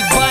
Music by